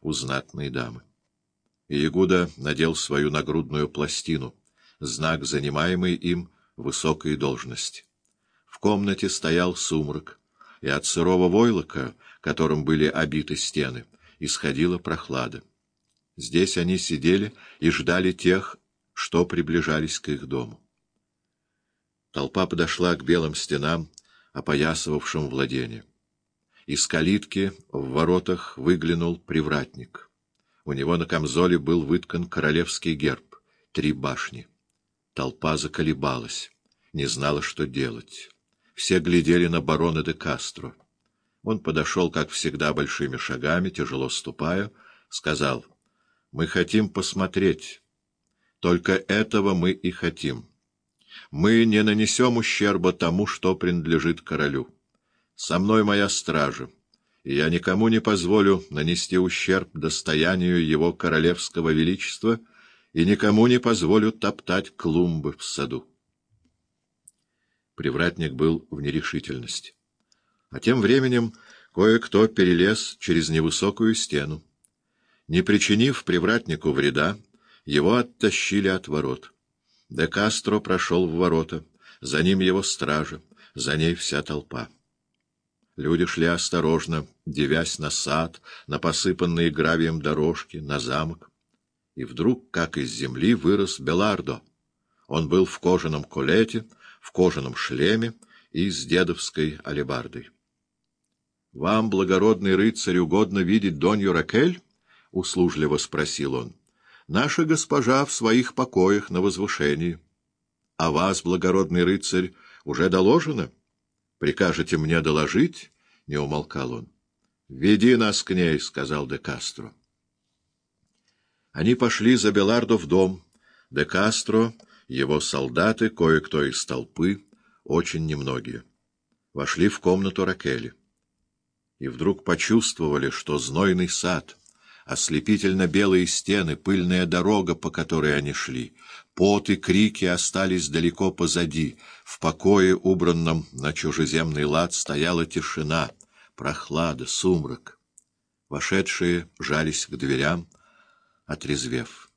у знатной дамы. Иегуда надел свою нагрудную пластину, знак, занимаемый им высокой должности. В комнате стоял сумрак, и от сырого войлока, которым были обиты стены, исходила прохлада. Здесь они сидели и ждали тех, что приближались к их дому. Толпа подошла к белым стенам, опоясывавшим владение. Из калитки в воротах выглянул привратник. У него на камзоле был выткан королевский герб — три башни. Толпа заколебалась, не знала, что делать. Все глядели на барона де Кастро. Он подошел, как всегда, большими шагами, тяжело ступая, сказал, «Мы хотим посмотреть. Только этого мы и хотим. Мы не нанесем ущерба тому, что принадлежит королю. Со мной моя стража, и я никому не позволю нанести ущерб достоянию его королевского величества и никому не позволю топтать клумбы в саду». Привратник был в нерешительности. А тем временем кое-кто перелез через невысокую стену. Не причинив привратнику вреда, его оттащили от ворот. Де Кастро прошел в ворота, за ним его стража, за ней вся толпа. Люди шли осторожно, девясь на сад, на посыпанные гравием дорожки, на замок. И вдруг, как из земли, вырос Белардо. Он был в кожаном колете, в кожаном шлеме и с дедовской алебардой. — Вам, благородный рыцарь, угодно видеть Донью Ракель? — услужливо спросил он. — Наша госпожа в своих покоях на возвышении. — А вас, благородный рыцарь, уже доложено? Прикажете мне доложить? — не умолкал он. — Веди нас к ней, — сказал де Кастро. Они пошли за Белардо в дом. Де Кастро его солдаты, кое-кто из толпы, очень немногие. Вошли в комнату Ракели. И вдруг почувствовали, что знойный сад, ослепительно белые стены, пыльная дорога, по которой они шли, пот и крики остались далеко позади. В покое, убранном на чужеземный лад, стояла тишина, прохлада, сумрак. Вошедшие жались к дверям, отрезвев.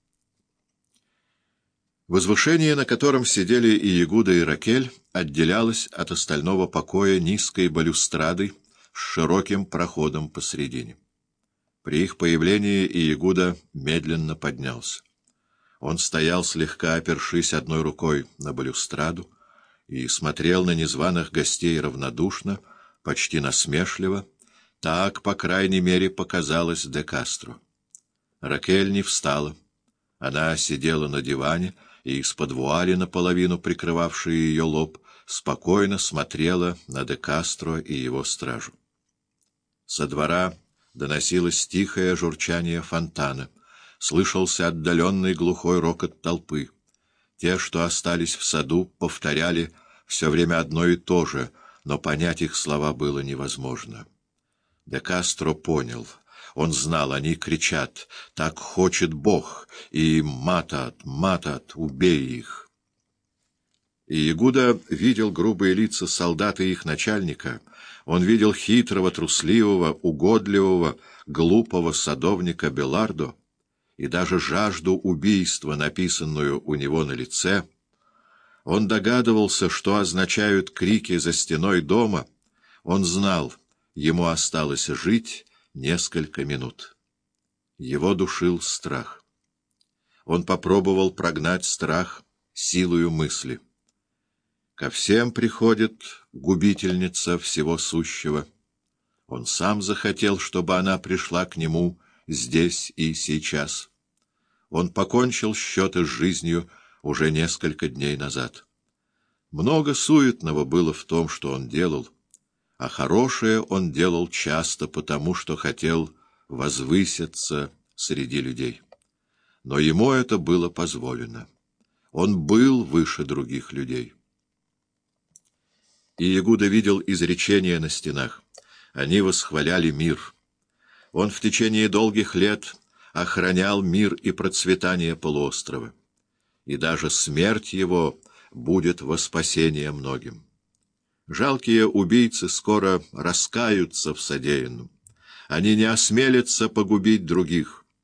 Возвышение, на котором сидели и Ягуда, и Ракель, отделялось от остального покоя низкой балюстрадой с широким проходом посредине. При их появлении Иегуда медленно поднялся. Он стоял, слегка опершись одной рукой на балюстраду, и смотрел на незваных гостей равнодушно, почти насмешливо. Так, по крайней мере, показалось де Кастро. Ракель не встала. Она сидела на диване, и из-под вуали, наполовину прикрывавшей ее лоб, спокойно смотрела на де Кастро и его стражу. Со двора доносилось тихое журчание фонтана, слышался отдаленный глухой рокот толпы. Те, что остались в саду, повторяли все время одно и то же, но понять их слова было невозможно. Де Кастро понял — он знал, они кричат «Так хочет Бог!» и «Матат! Матат! Убей их!» И Ягуда видел грубые лица солдат и их начальника. Он видел хитрого, трусливого, угодливого, глупого садовника Белардо и даже жажду убийства, написанную у него на лице. Он догадывался, что означают крики за стеной дома. Он знал, ему осталось жить несколько минут. Его душил страх. Он попробовал прогнать страх силою мысли. Ко всем приходит губительница всего сущего. Он сам захотел, чтобы она пришла к нему здесь и сейчас. Он покончил счеты с жизнью уже несколько дней назад. Много суетного было в том, что он делал, а хорошее он делал часто потому, что хотел возвыситься среди людей. Но ему это было позволено. Он был выше других людей. И Ягуда видел изречения на стенах. Они восхваляли мир. Он в течение долгих лет охранял мир и процветание полуострова. И даже смерть его будет во спасение многим. Жалкие убийцы скоро раскаются в содеянном. Они не осмелятся погубить других.